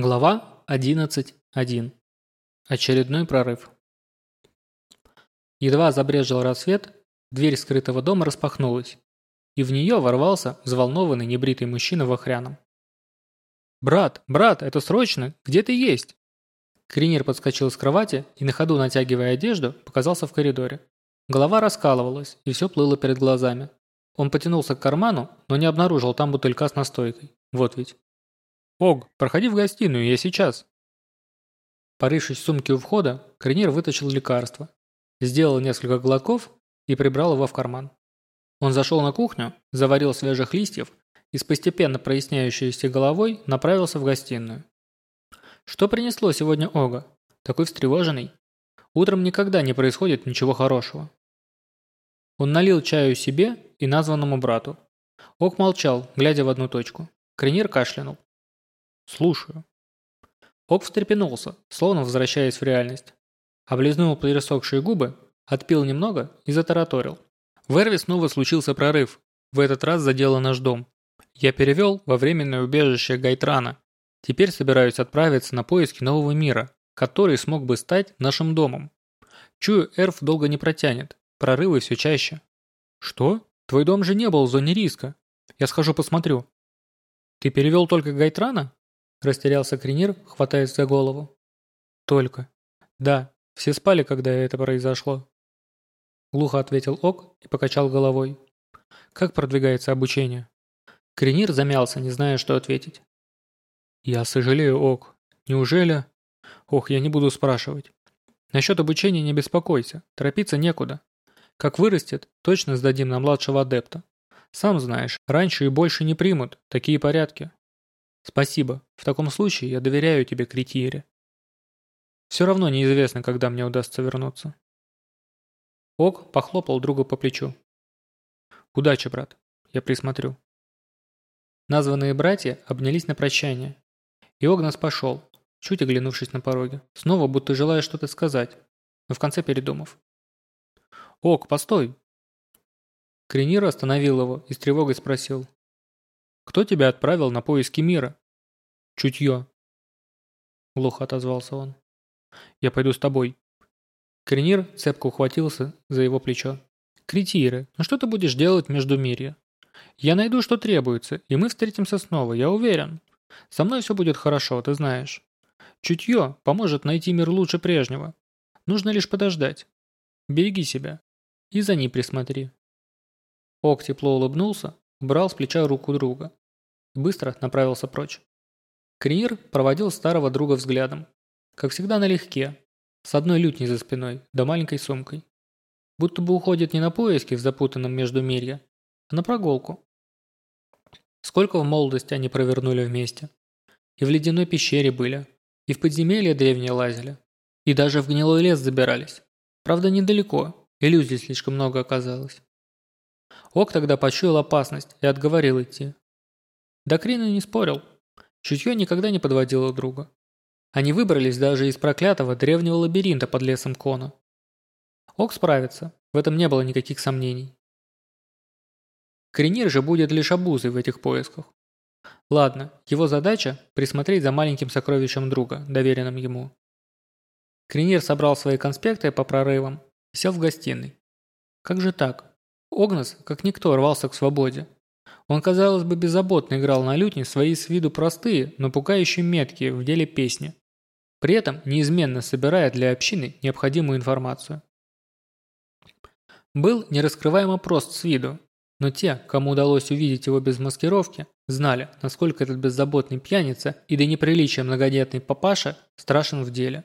Глава 11.1. Очередной прорыв. Едва забрежил рассвет, дверь скрытого дома распахнулась, и в нее ворвался взволнованный небритый мужчина в охряном. «Брат, брат, это срочно! Где ты есть?» Кринер подскочил с кровати и на ходу, натягивая одежду, показался в коридоре. Голова раскалывалась, и все плыло перед глазами. Он потянулся к карману, но не обнаружил там бутылька с настойкой. Вот ведь. «Ог, проходи в гостиную, я сейчас». Порывшись в сумке у входа, Кринер вытащил лекарство, сделал несколько глотков и прибрал его в карман. Он зашел на кухню, заварил свежих листьев и с постепенно проясняющейся головой направился в гостиную. Что принесло сегодня Ога? Такой встревоженный. Утром никогда не происходит ничего хорошего. Он налил чаю себе и названному брату. Ог молчал, глядя в одну точку. Кренир кашлянул. «Слушаю». Ог встрепенулся, словно возвращаясь в реальность. Облизнул пересохшие губы, отпил немного и затараторил. В Эрве снова случился прорыв. В этот раз задело наш дом. Я перевел во временное убежище Гайтрана. Теперь собираюсь отправиться на поиски нового мира, который смог бы стать нашим домом. Чую, Эрф долго не протянет. Прорывы все чаще. Что? Твой дом же не был в зоне риска. Я схожу посмотрю. Ты перевел только Гайтрана? Растерялся Кринир, хватаясь за голову. Только. Да, все спали, когда это произошло. Глухо ответил Ок и покачал головой. Как продвигается обучение? Кринир замялся, не зная, что ответить. Я сожалею, Ок. Неужели... Ох, я не буду спрашивать. Насчет обучения не беспокойся, торопиться некуда. Как вырастет, точно сдадим на младшего адепта. Сам знаешь, раньше и больше не примут, такие порядки. Спасибо. В таком случае я доверяю тебе, Критиере. Все равно неизвестно, когда мне удастся вернуться. Ок похлопал друга по плечу. Удачи, брат. Я присмотрю. Названные братья обнялись на прощание. И Огнас пошел, чуть оглянувшись на пороге, снова будто желая что-то сказать, но в конце передумав. «Ок, постой!» Кренир остановил его и с тревогой спросил. «Кто тебя отправил на поиски мира?» «Чутье», — глухо отозвался он. «Я пойду с тобой». Кренир цепко ухватился за его плечо. «Критиры, ну что ты будешь делать в Междумирье? Я найду, что требуется, и мы встретимся снова, я уверен. Со мной все будет хорошо, ты знаешь. Чутье поможет найти мир лучше прежнего. Нужно лишь подождать. Береги себя. И за ней присмотри». Ок тепло улыбнулся, убрал с плеча руку друга. И быстро направился прочь. Кринир проводил старого друга взглядом. Как всегда налегке. С одной лютней за спиной, да маленькой сумкой. Будто бы уходит не на поиски в запутанном междумирье, а на прогулку. Сколько в молодости они провернули вместе. И в ледяной пещере были, и в подземелье древние лазили, и даже в гнилой лес забирались. Правда, недалеко, иллюзий слишком много оказалось. Ок тогда почуял опасность и отговорил идти. Докрина не спорил. Чутье никогда не подводило друга. Они выбрались даже из проклятого древнего лабиринта под лесом Кона. Ок справится, в этом не было никаких сомнений. Кренир же будет лишь обузой в этих поисках. Ладно, его задача – присмотреть за маленьким сокровищем друга, доверенным ему. Кренир собрал свои конспекты по прорывам и сел в гостиной. Как же так? Огнес, как никто, рвался к свободе. Он, казалось бы, беззаботно играл на лютне свои с виду простые, но пугающие меткие в деле песни, при этом неизменно собирая для общины необходимую информацию. Был нераскрываемо прост с виду, но те, кому удалось увидеть его без маскировки, знали, насколько этот беззаботный пьяница и до неприличия многодетный папаша страшен в деле.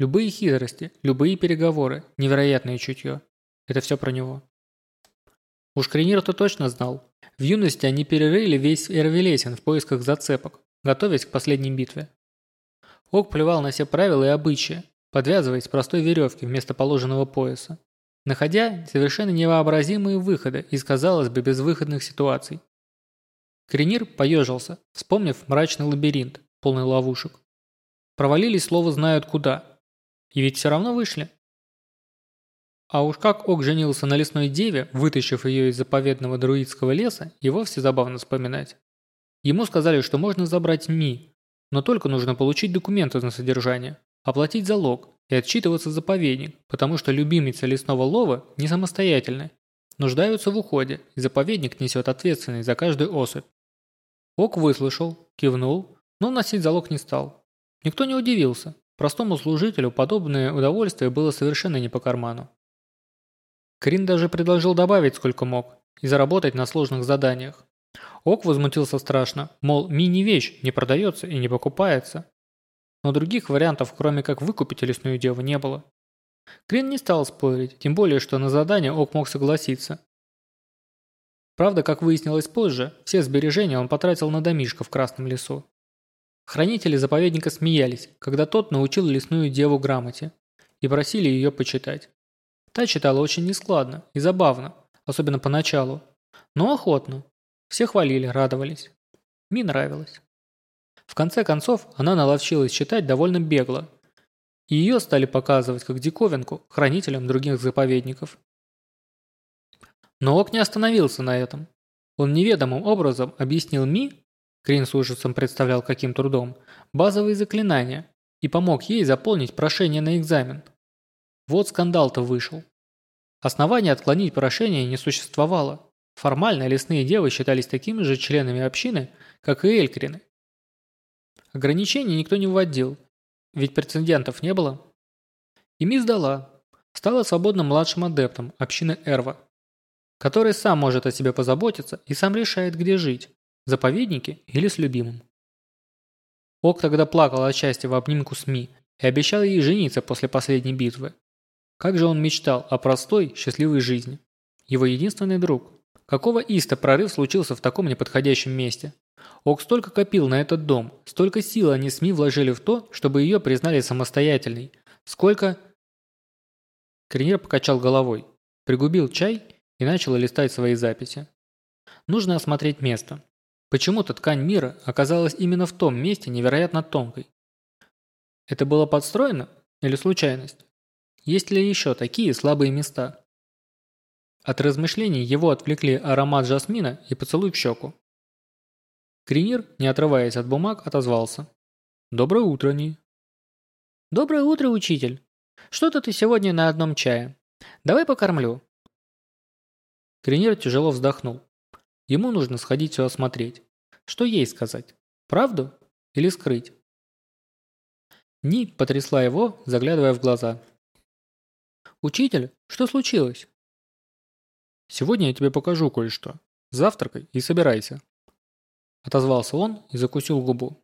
Любые хитрости, любые переговоры, невероятное чутье – это все про него. Уж Кренир-то точно знал. В юности они перерыли весь Эрвелесин в поисках зацепок, готовясь к последней битве. Ок плевал на все правила и обычаи, подвязываясь простой веревки вместо положенного пояса, находя совершенно невообразимые выходы из, казалось бы, безвыходных ситуаций. Кренир поежился, вспомнив мрачный лабиринт, полный ловушек. Провалились слово знают куда. И ведь все равно вышли. А уж как Ок женился на лесной деве, вытащив ее из заповедного друидского леса, и вовсе забавно вспоминать. Ему сказали, что можно забрать Ми, но только нужно получить документы на содержание, оплатить залог и отчитываться заповедник, потому что любимицы лесного лова не самостоятельны, нуждаются в уходе, и заповедник несет ответственность за каждую особь. Ок выслушал, кивнул, но носить залог не стал. Никто не удивился. Простому служителю подобное удовольствие было совершенно не по карману. Крин даже предложил добавить сколько мог и заработать на сложных заданиях. Ок возмутился страшно, мол, мини-вещь не продается и не покупается. Но других вариантов, кроме как выкупить лесную деву, не было. Крин не стал спорить, тем более, что на задание Ок мог согласиться. Правда, как выяснилось позже, все сбережения он потратил на домишко в Красном лесу. Хранители заповедника смеялись, когда тот научил лесную деву грамоте, и просили ее почитать. Та читала очень нескладно и забавно, особенно поначалу, но охотно. Все хвалили, радовались. Ми нравилось. В конце концов, она наловчилась читать довольно бегло, и ее стали показывать как диковинку хранителям других заповедников. Но Ок не остановился на этом. Он неведомым образом объяснил Ми, Крин с ужасом представлял каким трудом, базовые заклинания и помог ей заполнить прошение на экзамен. Вот скандал-то вышел. Основания отклонить прошение не существовало. Формально лесные девы считались такими же членами общины, как и элькрины. Ограничений никто не вводил, ведь прецедентов не было. И Ми сдала, стала свободным младшим адептом общины Эрва который сам может о себе позаботиться и сам решает, где жить – в заповеднике или с любимым. Ок тогда плакал от счастья в обнимку с Ми и обещал ей жениться после последней битвы. Как же он мечтал о простой, счастливой жизни. Его единственный друг. Какого иста прорыв случился в таком неподходящем месте? Ок столько копил на этот дом, столько сил они с Ми вложили в то, чтобы ее признали самостоятельной. Сколько... Кринер покачал головой, пригубил чай и начала листать свои записи. Нужно осмотреть место. Почему-то ткань мира оказалась именно в том месте невероятно тонкой. Это было подстроено или случайность? Есть ли еще такие слабые места? От размышлений его отвлекли аромат жасмина и поцелуй в щеку. Кринир, не отрываясь от бумаг, отозвался. «Доброе утро, Ни». «Доброе утро, учитель. Что-то ты сегодня на одном чае. Давай покормлю. Кринер тяжело вздохнул. Ему нужно сходить все осмотреть. Что ей сказать? Правду или скрыть? Ни потрясла его, заглядывая в глаза. «Учитель, что случилось?» «Сегодня я тебе покажу кое-что. Завтракай и собирайся». Отозвался он и закусил губу.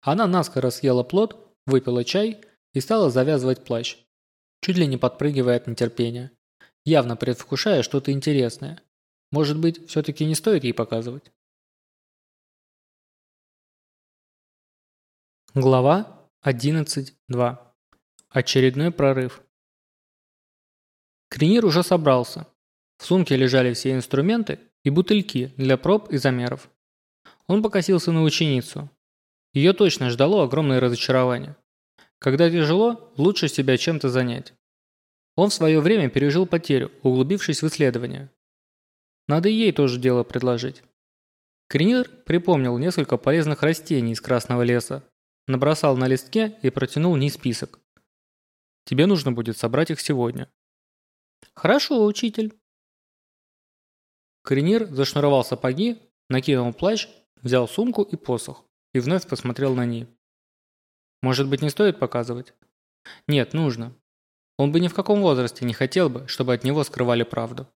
Она наскоро съела плод, выпила чай и стала завязывать плащ, чуть ли не подпрыгивая от нетерпения явно предвкушая что-то интересное. Может быть, все-таки не стоит ей показывать? Глава 11.2. Очередной прорыв. Кренир уже собрался. В сумке лежали все инструменты и бутыльки для проб и замеров. Он покосился на ученицу. Ее точно ждало огромное разочарование. Когда тяжело, лучше себя чем-то занять. Он в свое время пережил потерю, углубившись в исследования. Надо ей тоже дело предложить. Кринир припомнил несколько полезных растений из Красного леса, набросал на листке и протянул Ней список. Тебе нужно будет собрать их сегодня. Хорошо, учитель. Кринир зашнуровал сапоги, накинул плащ, взял сумку и посох и вновь посмотрел на Ни. Может быть, не стоит показывать? Нет, нужно. Он бы ни в каком возрасте не хотел бы, чтобы от него скрывали правду.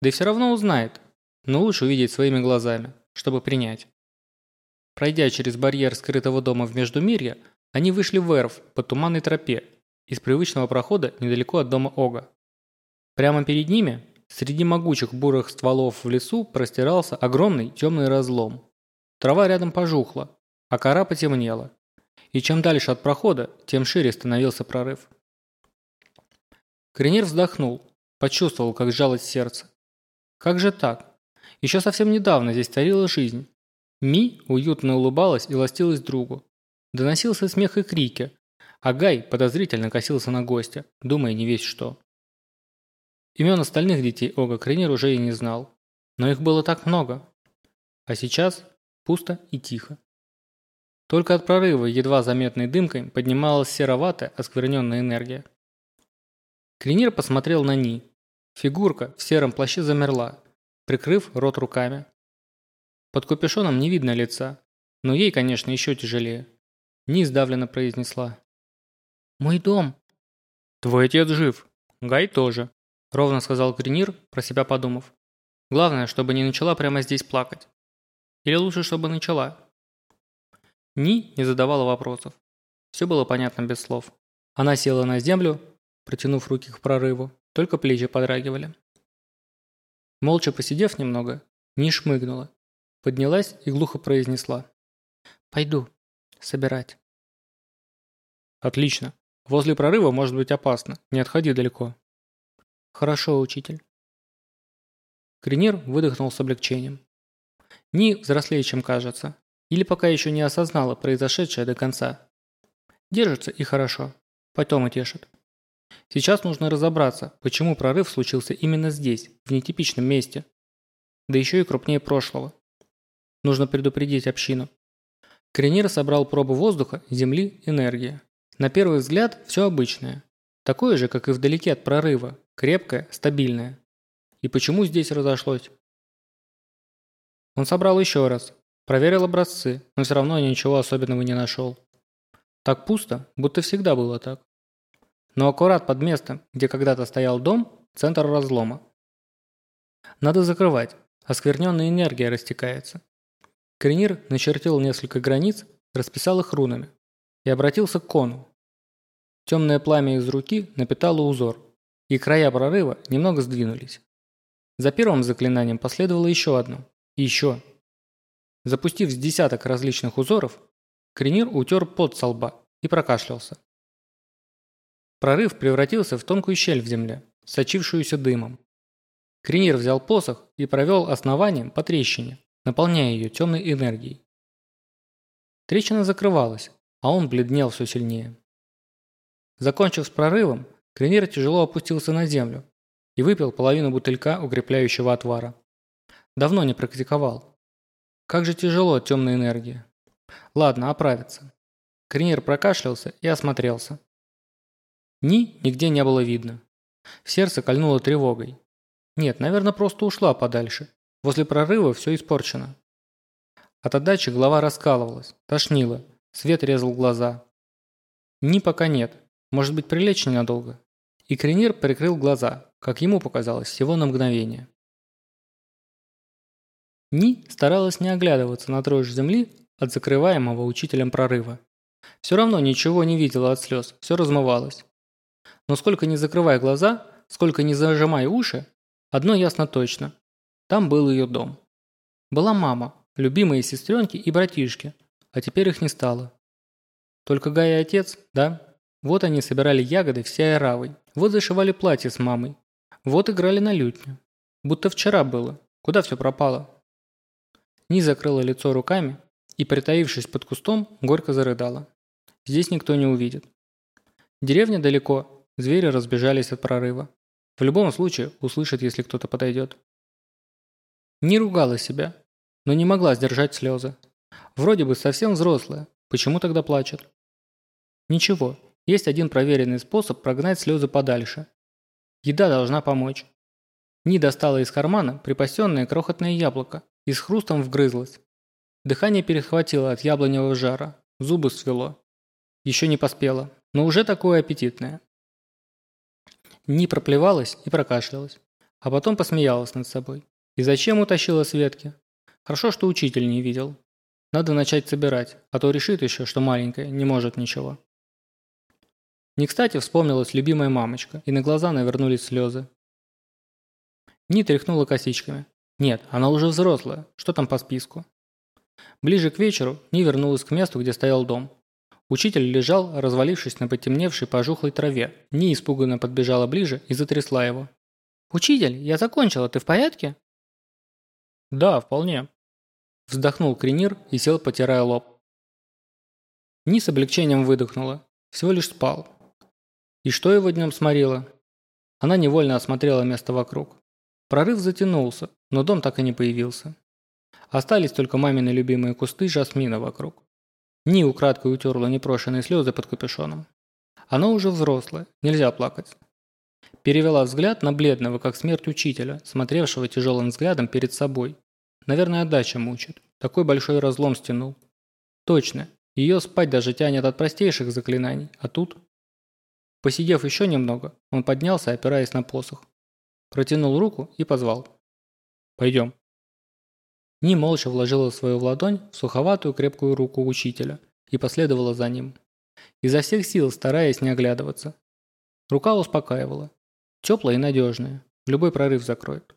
Да и все равно узнает, но лучше увидеть своими глазами, чтобы принять. Пройдя через барьер скрытого дома в Междумирье, они вышли в Эрв по туманной тропе из привычного прохода недалеко от дома Ога. Прямо перед ними, среди могучих бурых стволов в лесу, простирался огромный темный разлом. Трава рядом пожухла, а кора потемнела. И чем дальше от прохода, тем шире становился прорыв. Кренир вздохнул, почувствовал, как сжалось сердце. Как же так? Еще совсем недавно здесь царила жизнь. Ми уютно улыбалась и ластилась другу. Доносился смех и крики, а Гай подозрительно косился на гостя, думая не весь что. Имен остальных детей Ога Кренир уже и не знал, но их было так много. А сейчас пусто и тихо. Только от прорыва, едва заметной дымкой, поднималась сероватая, оскверненная энергия. Кринир посмотрел на Ни. Фигурка в сером плаще замерла, прикрыв рот руками. Под капюшоном не видно лица, но ей, конечно, еще тяжелее. Ни сдавленно произнесла. «Мой дом». «Твой отец жив. Гай тоже», – ровно сказал Кринир, про себя подумав. «Главное, чтобы не начала прямо здесь плакать. Или лучше, чтобы начала». Ни не задавала вопросов. Все было понятно без слов. Она села на землю, протянув руки к прорыву, только плечи подрагивали. Молча посидев немного, Ни шмыгнула, поднялась и глухо произнесла. «Пойду. Собирать». «Отлично. Возле прорыва может быть опасно. Не отходи далеко». «Хорошо, учитель». Кринир выдохнул с облегчением. Ни взрослее, чем кажется. Или пока еще не осознала произошедшее до конца. Держится и хорошо. Потом утешит. Сейчас нужно разобраться, почему прорыв случился именно здесь, в нетипичном месте. Да еще и крупнее прошлого. Нужно предупредить общину. Кренир собрал пробу воздуха, земли, энергии. На первый взгляд все обычное. Такое же, как и вдалеке от прорыва. Крепкое, стабильное. И почему здесь разошлось? Он собрал еще раз, Проверил образцы, но все равно ничего особенного не нашел. Так пусто, будто всегда было так. Но аккурат под местом, где когда-то стоял дом, центр разлома. Надо закрывать, оскверненная энергия растекается. Кренир начертил несколько границ, расписал их рунами и обратился к кону. Темное пламя из руки напитало узор, и края прорыва немного сдвинулись. За первым заклинанием последовало еще одно, и еще, Запустив с десяток различных узоров, Кренир утер пот со лба и прокашлялся. Прорыв превратился в тонкую щель в земле, сочившуюся дымом. Кренир взял посох и провел основанием по трещине, наполняя ее темной энергией. Трещина закрывалась, а он бледнел все сильнее. Закончив с прорывом, Кренир тяжело опустился на землю и выпил половину бутылька укрепляющего отвара. Давно не практиковал, как же тяжело темная энергия. Ладно, оправится. Кринер прокашлялся и осмотрелся. Ни нигде не было видно. В сердце кольнуло тревогой. Нет, наверное, просто ушла подальше. Возле прорыва все испорчено. От отдачи голова раскалывалась, тошнило, свет резал глаза. Ни пока нет, может быть прилечь ненадолго. И Кринер прикрыл глаза, как ему показалось, всего на мгновение. Ни старалась не оглядываться на дрожь земли от закрываемого учителем прорыва. Все равно ничего не видела от слез, все размывалось. Но сколько не закрывай глаза, сколько не зажимай уши, одно ясно точно. Там был ее дом. Была мама, любимые сестренки и братишки, а теперь их не стало. Только Гай и отец, да? Вот они собирали ягоды все оравой, вот зашивали платье с мамой, вот играли на лютню. Будто вчера было. Куда все пропало? Ни закрыла лицо руками и, притаившись под кустом, горько зарыдала. Здесь никто не увидит. Деревня далеко, звери разбежались от прорыва. В любом случае услышат, если кто-то подойдет. Не ругала себя, но не могла сдержать слезы. Вроде бы совсем взрослая, почему тогда плачет? Ничего, есть один проверенный способ прогнать слезы подальше. Еда должна помочь. Ни достала из кармана припасенное крохотное яблоко и с хрустом вгрызлась. Дыхание перехватило от яблоневого жара, зубы свело. Еще не поспела, но уже такое аппетитное. Не проплевалась и прокашлялась, а потом посмеялась над собой. И зачем утащила с ветки? Хорошо, что учитель не видел. Надо начать собирать, а то решит еще, что маленькая не может ничего. Не кстати вспомнилась любимая мамочка, и на глаза навернулись слезы. Не тряхнула косичками, нет, она уже взрослая. Что там по списку? Ближе к вечеру Ни вернулась к месту, где стоял дом. Учитель лежал, развалившись на потемневшей пожухлой траве. Ни испуганно подбежала ближе и затрясла его. «Учитель, я закончила, ты в порядке?» «Да, вполне», – вздохнул Кренир и сел, потирая лоб. Ни с облегчением выдохнула. Всего лишь спал. И что его днем сморило? Она невольно осмотрела место вокруг. Прорыв затянулся, но дом так и не появился. Остались только мамины любимые кусты жасмина вокруг. Ни украдкой утерла непрошенные слезы под капюшоном. Оно уже взрослое, нельзя плакать. Перевела взгляд на бледного, как смерть учителя, смотревшего тяжелым взглядом перед собой. Наверное, отдача мучит. Такой большой разлом стянул. Точно, ее спать даже тянет от простейших заклинаний, а тут... Посидев еще немного, он поднялся, опираясь на посох. Протянул руку и позвал. «Пойдем». Ни молча вложила свою ладонь в суховатую крепкую руку учителя и последовала за ним. Изо всех сил стараясь не оглядываться. Рука успокаивала. Теплая и надежная. Любой прорыв закроет.